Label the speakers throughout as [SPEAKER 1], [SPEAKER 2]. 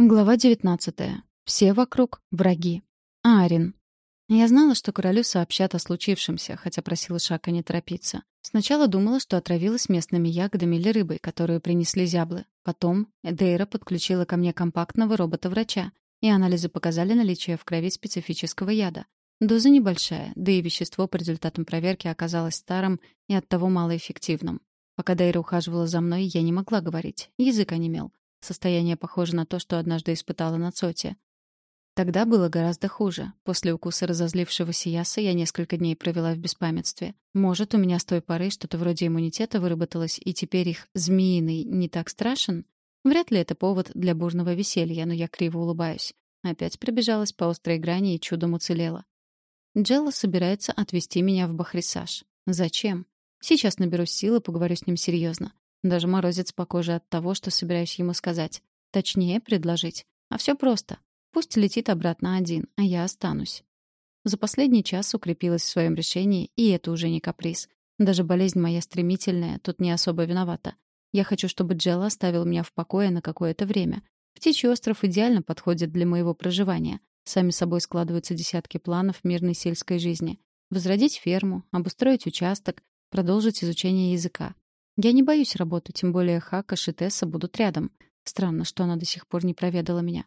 [SPEAKER 1] Глава 19. Все вокруг — враги. Арин. Я знала, что королю сообщат о случившемся, хотя просила Шака не торопиться. Сначала думала, что отравилась местными ягодами или рыбой, которую принесли зяблы. Потом Дейра подключила ко мне компактного робота-врача, и анализы показали наличие в крови специфического яда. Доза небольшая, да и вещество по результатам проверки оказалось старым и оттого малоэффективным. Пока Дейра ухаживала за мной, я не могла говорить, язык онемел. Состояние похоже на то, что однажды испытала на Цоте. Тогда было гораздо хуже. После укуса разозлившегося яса я несколько дней провела в беспамятстве. Может, у меня с той поры что-то вроде иммунитета выработалось, и теперь их змеиный не так страшен? Вряд ли это повод для бурного веселья, но я криво улыбаюсь. Опять пробежалась по острой грани и чудом уцелела. Джелла собирается отвезти меня в Бахрисаж. Зачем? Сейчас наберусь силы, поговорю с ним серьезно. Даже морозец по коже от того, что собираюсь ему сказать. Точнее, предложить. А все просто. Пусть летит обратно один, а я останусь. За последний час укрепилась в своем решении, и это уже не каприз. Даже болезнь моя стремительная тут не особо виновата. Я хочу, чтобы Джелла оставил меня в покое на какое-то время. Птичий остров идеально подходит для моего проживания. Сами собой складываются десятки планов мирной сельской жизни. Возродить ферму, обустроить участок, продолжить изучение языка. Я не боюсь работы, тем более Хака и Тесса будут рядом. Странно, что она до сих пор не проведала меня.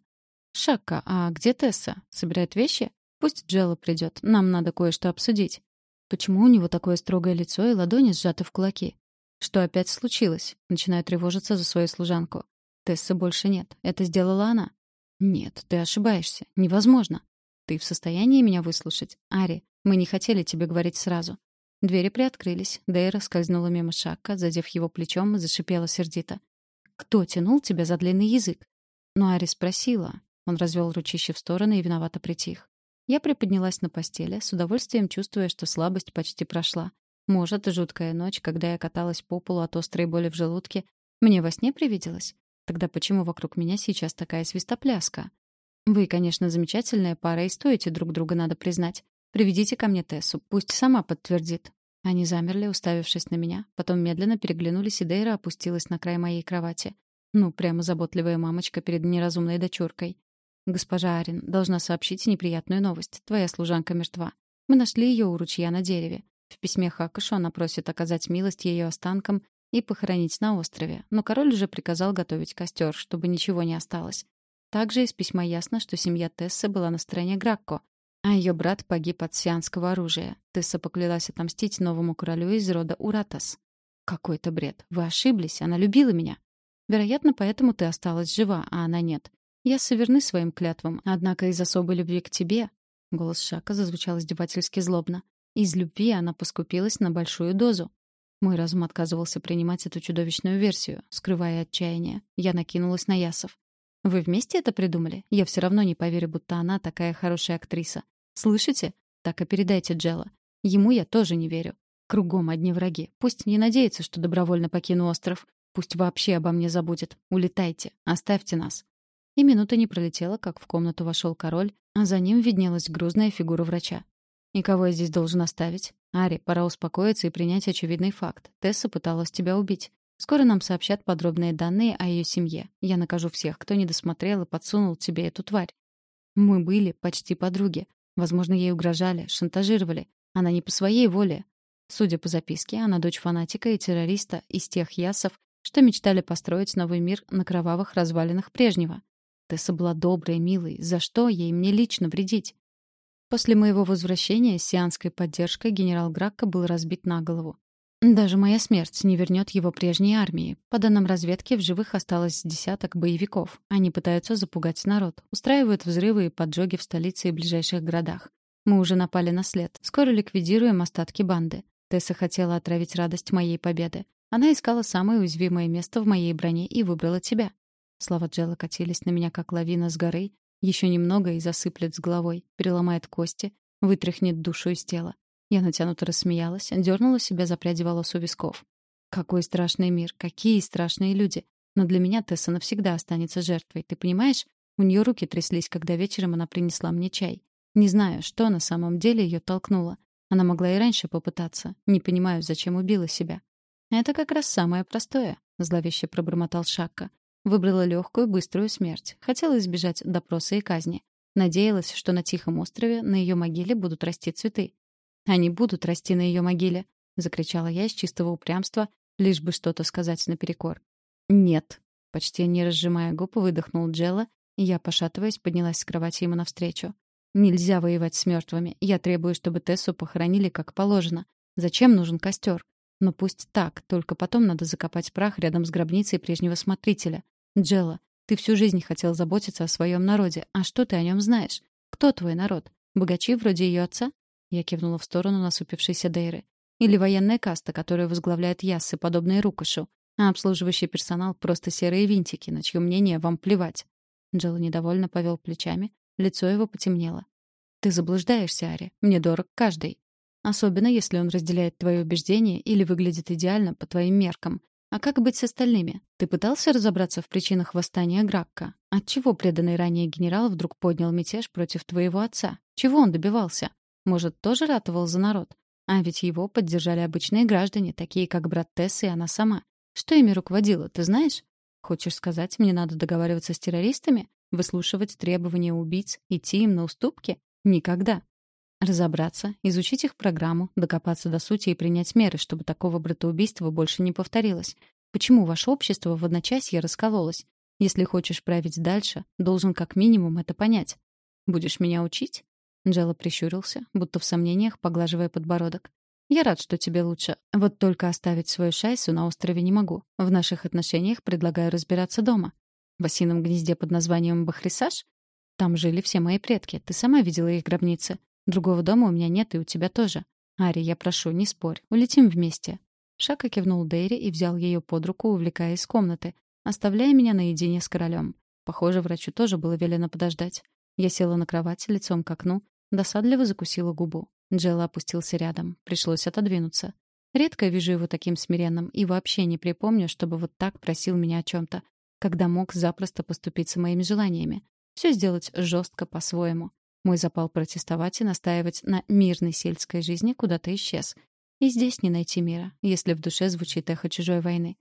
[SPEAKER 1] «Шакка, а где Тесса? Собирает вещи? Пусть Джелла придет. Нам надо кое-что обсудить». Почему у него такое строгое лицо и ладони сжаты в кулаки? Что опять случилось? Начинаю тревожиться за свою служанку. Тессы больше нет. Это сделала она. Нет, ты ошибаешься. Невозможно. Ты в состоянии меня выслушать? Ари, мы не хотели тебе говорить сразу. Двери приоткрылись. Дейра скользнула мимо Шака, задев его плечом, и зашипела сердито. «Кто тянул тебя за длинный язык?» Но Ари спросила. Он развел ручище в стороны и виновато притих. Я приподнялась на постели, с удовольствием чувствуя, что слабость почти прошла. Может, жуткая ночь, когда я каталась по полу от острой боли в желудке, мне во сне привиделась? Тогда почему вокруг меня сейчас такая свистопляска? Вы, конечно, замечательная пара и стоите друг друга, надо признать. Приведите ко мне Тессу, пусть сама подтвердит». Они замерли, уставившись на меня, потом медленно переглянулись, и Дейра опустилась на край моей кровати. Ну, прямо заботливая мамочка перед неразумной дочуркой. «Госпожа Арин, должна сообщить неприятную новость. Твоя служанка мертва. Мы нашли ее у ручья на дереве. В письме Хакашу она просит оказать милость ее останкам и похоронить на острове, но король уже приказал готовить костер, чтобы ничего не осталось. Также из письма ясно, что семья Тессы была на стороне Гракко, а ее брат погиб от сианского оружия. Тесса поклялась отомстить новому королю из рода Уратас. Какой-то бред. Вы ошиблись, она любила меня. Вероятно, поэтому ты осталась жива, а она нет. Я соверны своим клятвам, однако из особой любви к тебе... Голос Шака зазвучал издевательски злобно. Из любви она поскупилась на большую дозу. Мой разум отказывался принимать эту чудовищную версию, скрывая отчаяние. Я накинулась на Ясов. «Вы вместе это придумали? Я все равно не поверю, будто она такая хорошая актриса. Слышите? Так и передайте Джелла. Ему я тоже не верю. Кругом одни враги. Пусть не надеется, что добровольно покину остров. Пусть вообще обо мне забудет. Улетайте. Оставьте нас. И минута не пролетела, как в комнату вошел король, а за ним виднелась грузная фигура врача. «И кого я здесь должен оставить? Ари, пора успокоиться и принять очевидный факт. Тесса пыталась тебя убить. Скоро нам сообщат подробные данные о ее семье. Я накажу всех, кто не досмотрел и подсунул тебе эту тварь. Мы были почти подруги. Возможно, ей угрожали, шантажировали. Она не по своей воле. Судя по записке, она дочь фанатика и террориста из тех ясов, что мечтали построить новый мир на кровавых развалинах прежнего. Тесса была доброй, милой. За что ей мне лично вредить? После моего возвращения сианской поддержкой генерал Гракко был разбит на голову. Даже моя смерть не вернет его прежней армии. По данным разведки, в живых осталось десяток боевиков. Они пытаются запугать народ, устраивают взрывы и поджоги в столице и ближайших городах. Мы уже напали на след. Скоро ликвидируем остатки банды. Тесса хотела отравить радость моей победы. Она искала самое уязвимое место в моей броне и выбрала тебя. Слова Джелла катились на меня, как лавина с горы. Еще немного и засыплет с головой, переломает кости, вытряхнет душу из тела. Я натянуто рассмеялась, дернула себя за пряди волос у висков. Какой страшный мир, какие страшные люди. Но для меня Тесса навсегда останется жертвой, ты понимаешь? У нее руки тряслись, когда вечером она принесла мне чай. Не знаю, что на самом деле ее толкнуло. Она могла и раньше попытаться. Не понимаю, зачем убила себя. «Это как раз самое простое», — зловеще пробормотал Шакка. Выбрала легкую, быструю смерть. Хотела избежать допроса и казни. Надеялась, что на Тихом острове на ее могиле будут расти цветы. «Они будут расти на ее могиле», — закричала я из чистого упрямства, лишь бы что-то сказать наперекор. «Нет», — почти не разжимая губ, выдохнул Джелла, и я, пошатываясь, поднялась с кровати ему навстречу. «Нельзя воевать с мертвыми. Я требую, чтобы Тессу похоронили как положено. Зачем нужен костер? Но пусть так, только потом надо закопать прах рядом с гробницей прежнего смотрителя. Джелла, ты всю жизнь хотел заботиться о своем народе. А что ты о нем знаешь? Кто твой народ? Богачи вроде ее отца? Я кивнула в сторону насупившейся Дейры. Или военная каста, которую возглавляет яссы, подобные Рукошу. А обслуживающий персонал — просто серые винтики, на чье мнение вам плевать. Джелла недовольно повел плечами. Лицо его потемнело. «Ты заблуждаешься, Ари. Мне дорог каждый. Особенно, если он разделяет твои убеждения или выглядит идеально по твоим меркам. А как быть с остальными? Ты пытался разобраться в причинах восстания Гракка? Отчего преданный ранее генерал вдруг поднял мятеж против твоего отца? Чего он добивался? Может, тоже ратовал за народ? А ведь его поддержали обычные граждане, такие как брат Тесс и она сама. Что ими руководило, ты знаешь? Хочешь сказать, мне надо договариваться с террористами? Выслушивать требования убийц? Идти им на уступки? Никогда. Разобраться, изучить их программу, докопаться до сути и принять меры, чтобы такого братоубийства больше не повторилось. Почему ваше общество в одночасье раскололось? Если хочешь править дальше, должен как минимум это понять. Будешь меня учить? Джелла прищурился, будто в сомнениях, поглаживая подбородок. «Я рад, что тебе лучше. Вот только оставить свою шайсу на острове не могу. В наших отношениях предлагаю разбираться дома. В осином гнезде под названием Бахрисаж? Там жили все мои предки. Ты сама видела их гробницы. Другого дома у меня нет, и у тебя тоже. Ари, я прошу, не спорь. Улетим вместе». Шака кивнул Дейри и взял ее под руку, увлекая из комнаты, оставляя меня наедине с королем. Похоже, врачу тоже было велено подождать. Я села на кровать лицом к окну, досадливо закусила губу. Джелла опустился рядом. Пришлось отодвинуться. Редко вижу его таким смиренным и вообще не припомню, чтобы вот так просил меня о чем-то, когда мог запросто поступить с моими желаниями. Все сделать жестко по-своему. Мой запал протестовать и настаивать на мирной сельской жизни куда-то исчез. И здесь не найти мира, если в душе звучит эхо чужой войны.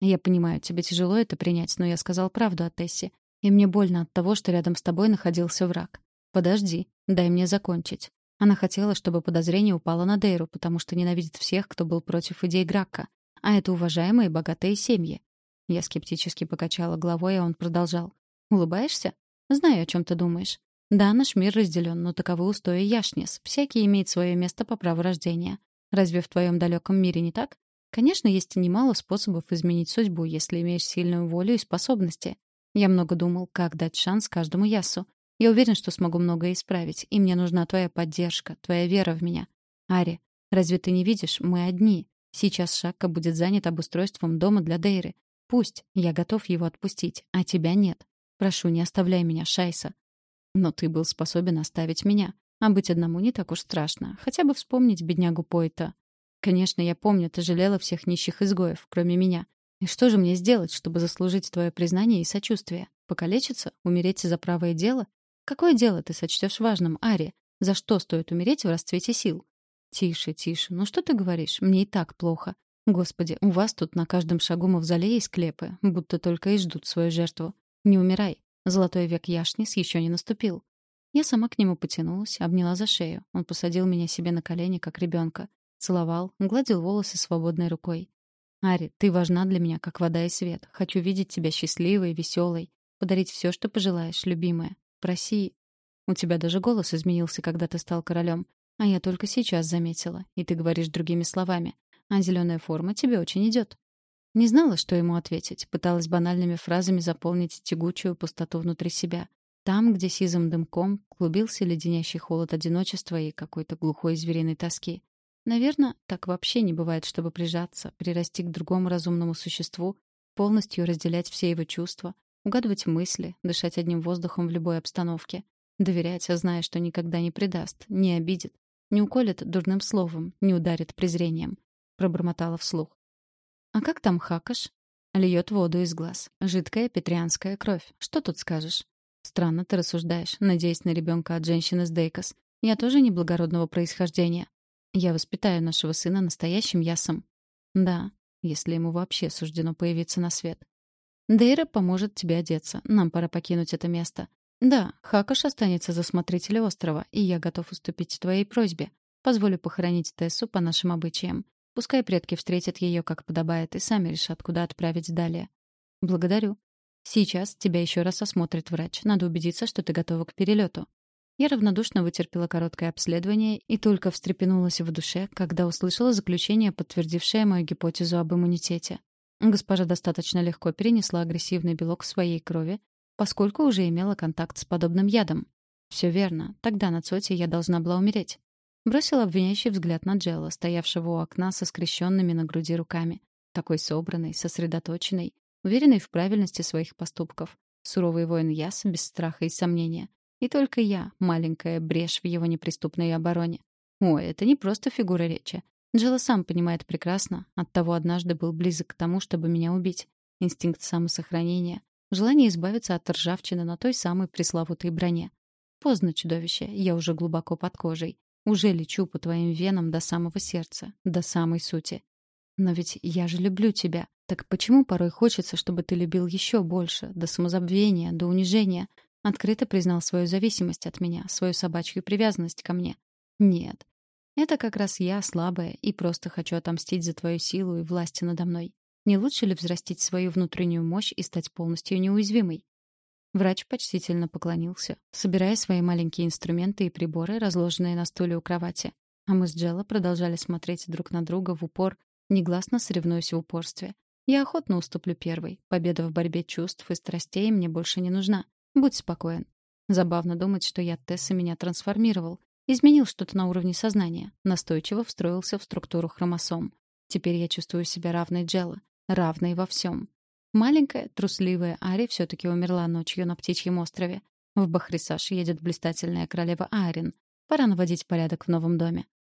[SPEAKER 1] Я понимаю, тебе тяжело это принять, но я сказал правду о Тессе. И мне больно от того, что рядом с тобой находился враг. Подожди, дай мне закончить. Она хотела, чтобы подозрение упало на Дейру, потому что ненавидит всех, кто был против идей Гракка. А это уважаемые богатые семьи. Я скептически покачала головой, а он продолжал. «Улыбаешься? Знаю, о чем ты думаешь. Да, наш мир разделен, но таковы устои Яшнис. Всякий имеет свое место по праву рождения. Разве в твоем далеком мире не так? Конечно, есть немало способов изменить судьбу, если имеешь сильную волю и способности. Я много думал, как дать шанс каждому Ясу. Я уверен, что смогу многое исправить, и мне нужна твоя поддержка, твоя вера в меня. Ари, разве ты не видишь, мы одни. Сейчас Шакка будет занят обустройством дома для Дейры. Пусть, я готов его отпустить, а тебя нет. Прошу, не оставляй меня, Шайса. Но ты был способен оставить меня. А быть одному не так уж страшно. Хотя бы вспомнить беднягу Пойта. Конечно, я помню, ты жалела всех нищих изгоев, кроме меня. И что же мне сделать, чтобы заслужить твое признание и сочувствие? Покалечиться? Умереть за правое дело? Какое дело ты сочтешь важным, Ари? За что стоит умереть в расцвете сил? Тише, тише. Ну что ты говоришь? Мне и так плохо. Господи, у вас тут на каждом шагу мавзолея и склепы, будто только и ждут свою жертву. Не умирай. Золотой век Яшнис еще не наступил. Я сама к нему потянулась, обняла за шею. Он посадил меня себе на колени, как ребенка. Целовал, гладил волосы свободной рукой. «Ари, ты важна для меня, как вода и свет. Хочу видеть тебя счастливой, веселой. Подарить все, что пожелаешь, любимая. Проси...» «У тебя даже голос изменился, когда ты стал королем. А я только сейчас заметила. И ты говоришь другими словами. А зеленая форма тебе очень идет. Не знала, что ему ответить, пыталась банальными фразами заполнить тягучую пустоту внутри себя. Там, где сизым дымком клубился леденящий холод одиночества и какой-то глухой звериной тоски. Наверное, так вообще не бывает, чтобы прижаться, прирасти к другому разумному существу, полностью разделять все его чувства, угадывать мысли, дышать одним воздухом в любой обстановке, доверять, зная, что никогда не предаст, не обидит, не уколет дурным словом, не ударит презрением. Пробормотала вслух. «А как там Хакаш?» Льет воду из глаз. Жидкая петрианская кровь. Что тут скажешь? Странно ты рассуждаешь, надеясь на ребенка от женщины с Дейкос. Я тоже не благородного происхождения. Я воспитаю нашего сына настоящим ясом. Да, если ему вообще суждено появиться на свет. Дейра поможет тебе одеться. Нам пора покинуть это место. Да, Хакаш останется за смотрителя острова, и я готов уступить твоей просьбе. Позволю похоронить Тессу по нашим обычаям. Пускай предки встретят ее, как подобает, и сами решат, куда отправить далее. Благодарю. Сейчас тебя еще раз осмотрит врач. Надо убедиться, что ты готова к перелету. Я равнодушно вытерпела короткое обследование и только встрепенулась в душе, когда услышала заключение, подтвердившее мою гипотезу об иммунитете. Госпожа достаточно легко перенесла агрессивный белок в своей крови, поскольку уже имела контакт с подобным ядом. Все верно. Тогда на Цоте я должна была умереть. Бросила обвиняющий взгляд на Джелла, стоявшего у окна со скрещенными на груди руками. Такой собранный, сосредоточенный, уверенный в правильности своих поступков. Суровый воин Яс, без страха и сомнения. И только я, маленькая брешь в его неприступной обороне. Ой, это не просто фигура речи. Джелла сам понимает прекрасно, оттого однажды был близок к тому, чтобы меня убить. Инстинкт самосохранения, желание избавиться от ржавчины на той самой пресловутой броне. Поздно, чудовище, я уже глубоко под кожей. Уже лечу по твоим венам до самого сердца, до самой сути. Но ведь я же люблю тебя. Так почему порой хочется, чтобы ты любил еще больше, до самозабвения, до унижения, открыто признал свою зависимость от меня, свою собачью привязанность ко мне? Нет, это как раз я, слабая, и просто хочу отомстить за твою силу и власть надо мной. Не лучше ли взрастить свою внутреннюю мощь и стать полностью неуязвимой? Врач почтительно поклонился, собирая свои маленькие инструменты и приборы, разложенные на стуле у кровати. А мы с Джелла продолжали смотреть друг на друга в упор, негласно соревнуясь в упорстве. Я охотно уступлю первой. Победа в борьбе чувств и страстей мне больше не нужна. Будь спокоен. Забавно думать, что я Тесса меня трансформировал, Изменил что-то на уровне сознания, настойчиво встроился в структуру хромосом. Теперь я чувствую себя равной Джелла, равной во всем. Маленькая, трусливая Ари все-таки умерла ночью на Птичьем острове. В Бахрисаш едет блистательная королева Арин. Пора наводить порядок в новом доме.